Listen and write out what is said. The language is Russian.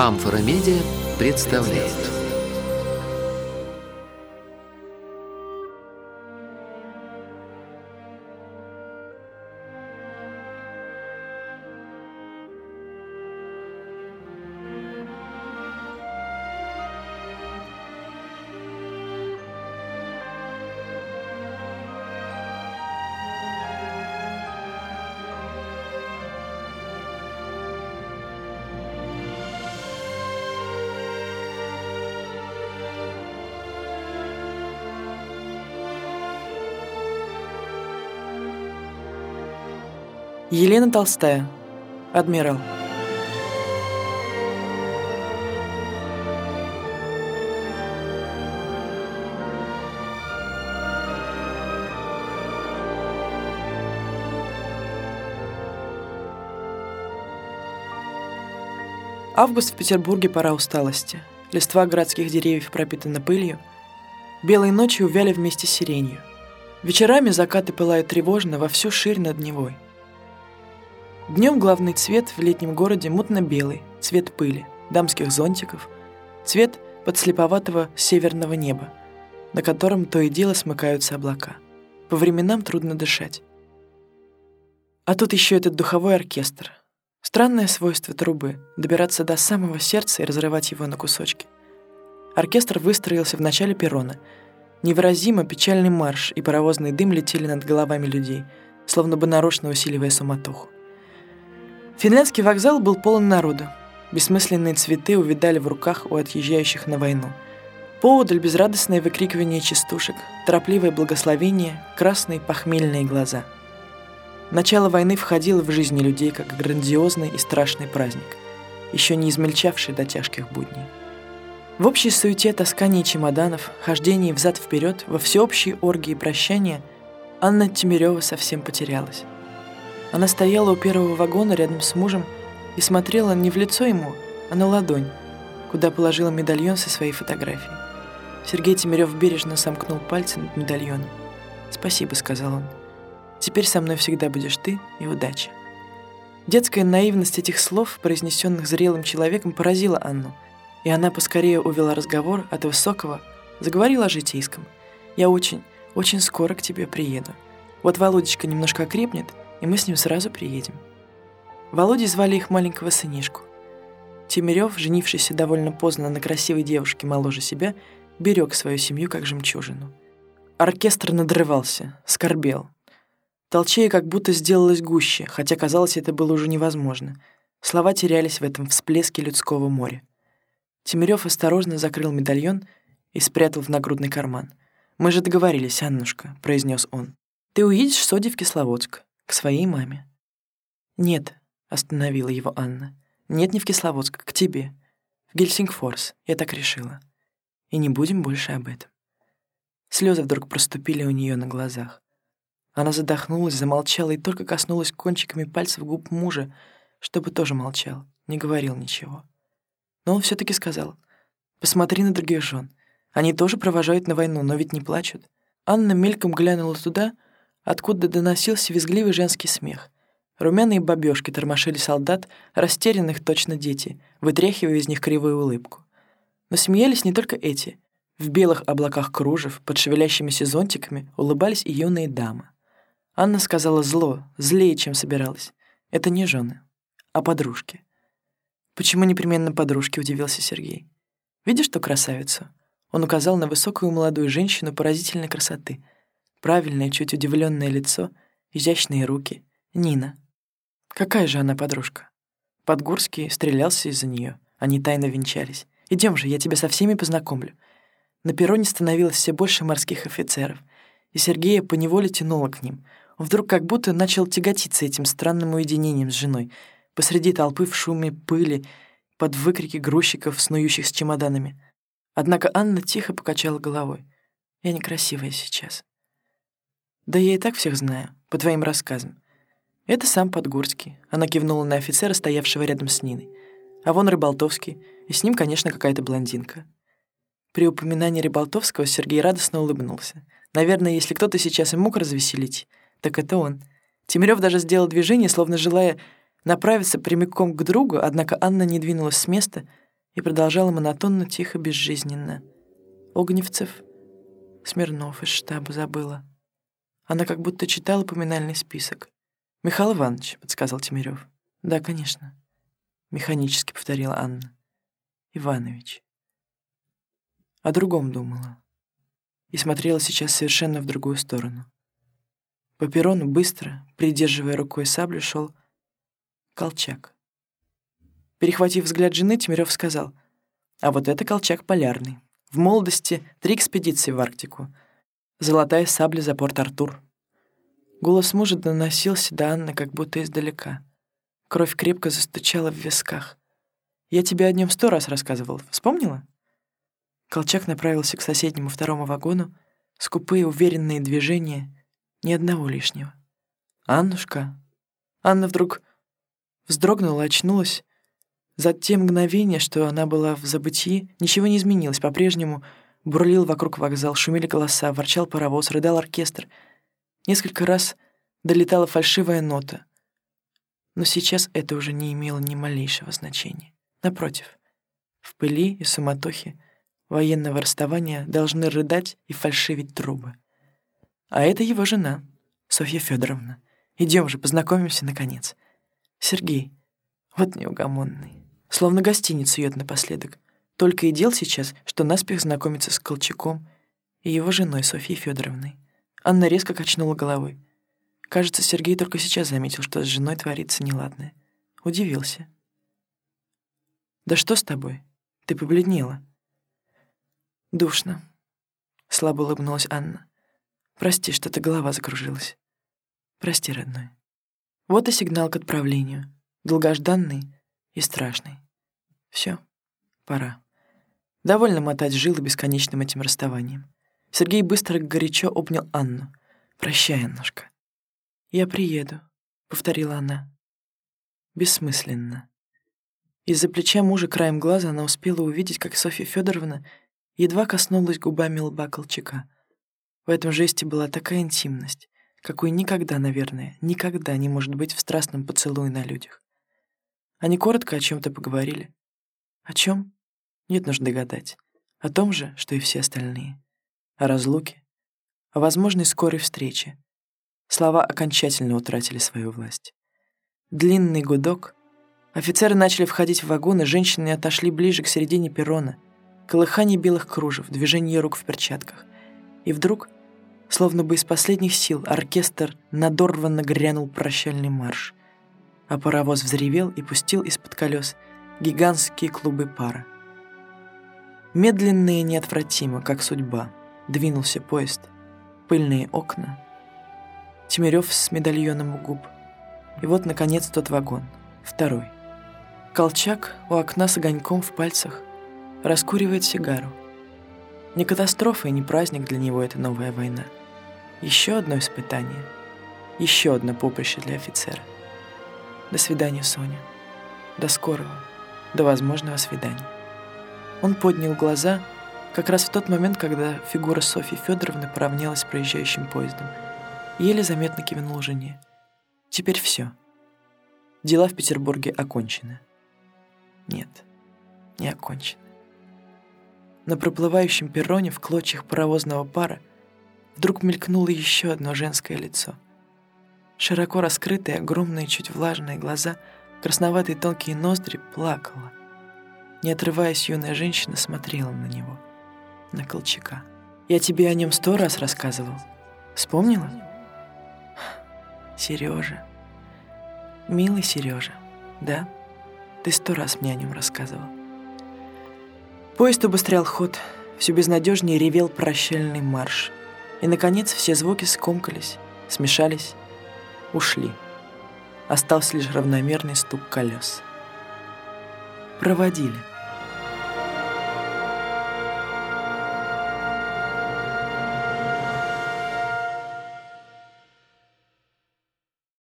Амфора Медиа представляет. Елена Толстая. Адмирал. Август в Петербурге пора усталости. Листва городских деревьев пропитана пылью. Белые ночи увяли вместе с сиренью. Вечерами закаты пылают тревожно во всю ширь над Невой. Днем главный цвет в летнем городе мутно-белый, цвет пыли, дамских зонтиков, цвет подслеповатого северного неба, на котором то и дело смыкаются облака. По временам трудно дышать. А тут еще этот духовой оркестр. Странное свойство трубы — добираться до самого сердца и разрывать его на кусочки. Оркестр выстроился в начале перрона. Невыразимо печальный марш и паровозный дым летели над головами людей, словно бы нарочно усиливая суматоху. Финляндский вокзал был полон народу. Бессмысленные цветы увидали в руках у отъезжающих на войну. Поодаль безрадостное выкрикивание частушек, торопливое благословение, красные похмельные глаза. Начало войны входило в жизни людей как грандиозный и страшный праздник, еще не измельчавший до тяжких будней. В общей суете таскания чемоданов, хождении взад-вперед, во всеобщей оргии прощания Анна Тимирева совсем потерялась. Она стояла у первого вагона рядом с мужем и смотрела не в лицо ему, а на ладонь, куда положила медальон со своей фотографией. Сергей Тимирёв бережно сомкнул пальцы над медальоном. «Спасибо», — сказал он. «Теперь со мной всегда будешь ты и удача». Детская наивность этих слов, произнесенных зрелым человеком, поразила Анну, и она поскорее увела разговор от высокого, заговорила о житейском. «Я очень, очень скоро к тебе приеду. Вот Володечка немножко окрепнет, и мы с ним сразу приедем. Володей звали их маленького сынишку. Тимирёв, женившийся довольно поздно на красивой девушке моложе себя, берег свою семью как жемчужину. Оркестр надрывался, скорбел. Толчея как будто сделалось гуще, хотя казалось, это было уже невозможно. Слова терялись в этом всплеске людского моря. Тимирёв осторожно закрыл медальон и спрятал в нагрудный карман. «Мы же договорились, Аннушка», — произнес он. «Ты уедешь в Соди в Кисловодск. К своей маме. «Нет», — остановила его Анна. «Нет, не в Кисловодск, к тебе. В Гельсингфорс, я так решила. И не будем больше об этом». Слезы вдруг проступили у нее на глазах. Она задохнулась, замолчала и только коснулась кончиками пальцев губ мужа, чтобы тоже молчал, не говорил ничего. Но он все таки сказал, «Посмотри на других жен. Они тоже провожают на войну, но ведь не плачут». Анна мельком глянула туда — откуда доносился визгливый женский смех. Румяные бабёшки тормошили солдат, растерянных точно дети, вытряхивая из них кривую улыбку. Но смеялись не только эти. В белых облаках кружев, под шевелящимися зонтиками, улыбались и юные дамы. Анна сказала зло, злее, чем собиралась. Это не жены, а подружки. «Почему непременно подружки?» — удивился Сергей. «Видишь ту красавицу?» Он указал на высокую молодую женщину поразительной красоты — правильное, чуть удивленное лицо, изящные руки. Нина. Какая же она подружка? Подгурский стрелялся из-за нее. Они тайно венчались. Идем же, я тебя со всеми познакомлю. На перроне становилось все больше морских офицеров, и Сергея поневоле тянуло к ним. Он вдруг как будто начал тяготиться этим странным уединением с женой, посреди толпы в шуме пыли, под выкрики грузчиков, снующих с чемоданами. Однако Анна тихо покачала головой. «Я некрасивая сейчас. «Да я и так всех знаю, по твоим рассказам. Это сам Подгорский». Она кивнула на офицера, стоявшего рядом с Ниной. «А вон Рыболтовский, и с ним, конечно, какая-то блондинка». При упоминании Рыболтовского Сергей радостно улыбнулся. Наверное, если кто-то сейчас и мог развеселить, так это он. Тимирёв даже сделал движение, словно желая направиться прямиком к другу, однако Анна не двинулась с места, и продолжала монотонно, тихо, безжизненно. Огневцев, Смирнов из штаба забыла. Она как будто читала поминальный список. «Михаил Иванович», — подсказал Тимирёв. «Да, конечно», — механически повторила Анна. «Иванович». О другом думала. И смотрела сейчас совершенно в другую сторону. По перрону быстро, придерживая рукой саблю, шел Колчак. Перехватив взгляд жены, Тимирёв сказал, «А вот это Колчак полярный. В молодости три экспедиции в Арктику. Золотая сабля за порт Артур». Голос мужа доносился до Анны как будто издалека. Кровь крепко застучала в висках. «Я тебе о нем сто раз рассказывал. Вспомнила?» Колчак направился к соседнему второму вагону, скупые уверенные движения, ни одного лишнего. «Аннушка!» Анна вдруг вздрогнула, очнулась. За те мгновения, что она была в забытии, ничего не изменилось. По-прежнему бурлил вокруг вокзал, шумели голоса, ворчал паровоз, рыдал оркестр — Несколько раз долетала фальшивая нота. Но сейчас это уже не имело ни малейшего значения. Напротив, в пыли и суматохе военного расставания должны рыдать и фальшивить трубы. А это его жена, Софья Федоровна. Идем же, познакомимся наконец. Сергей, вот неугомонный. Словно гостиницу сует напоследок. Только и дел сейчас, что наспех знакомиться с Колчаком и его женой Софьей Федоровной. Анна резко качнула головой. Кажется, Сергей только сейчас заметил, что с женой творится неладное. Удивился. «Да что с тобой? Ты побледнела». «Душно», — слабо улыбнулась Анна. «Прости, что-то голова закружилась. Прости, родной». Вот и сигнал к отправлению. Долгожданный и страшный. Все, пора. Довольно мотать жилы бесконечным этим расставанием. Сергей быстро и горячо обнял Анну. «Прощай, Аннушка». «Я приеду», — повторила она. Бессмысленно. Из-за плеча мужа краем глаза она успела увидеть, как Софья Федоровна едва коснулась губами лба Колчака. В этом жесте была такая интимность, какой никогда, наверное, никогда не может быть в страстном поцелуе на людях. Они коротко о чем то поговорили. О чем? Нет нужды гадать. О том же, что и все остальные о разлуке, о возможной скорой встрече. Слова окончательно утратили свою власть. Длинный гудок. Офицеры начали входить в вагоны, женщины отошли ближе к середине перрона. Колыхание белых кружев, движение рук в перчатках. И вдруг, словно бы из последних сил, оркестр надорванно грянул прощальный марш. А паровоз взревел и пустил из-под колес гигантские клубы пара. Медленно и неотвратимо, как судьба — Двинулся поезд. Пыльные окна. Тимирёв с медальоном у губ. И вот, наконец, тот вагон. Второй. Колчак у окна с огоньком в пальцах раскуривает сигару. Не катастрофа и не праздник для него эта новая война. Еще одно испытание. Еще одно поприще для офицера. До свидания, Соня. До скорого. До возможного свидания. Он поднял глаза как раз в тот момент, когда фигура Софьи Федоровны поравнялась с проезжающим поездом. Еле заметно кивнул жене. Теперь все. Дела в Петербурге окончены. Нет, не окончены. На проплывающем перроне в клочьях паровозного пара вдруг мелькнуло еще одно женское лицо. Широко раскрытые, огромные, чуть влажные глаза, красноватые тонкие ноздри плакала. Не отрываясь, юная женщина смотрела на него — на Колчака. Я тебе о нем сто раз рассказывал. Вспомнила? Сережа. Милый Сережа, да? Ты сто раз мне о нем рассказывал. Поезд убыстрял ход, все безнадежнее ревел прощальный марш. И, наконец, все звуки скомкались, смешались, ушли. Остался лишь равномерный стук колес. Проводили.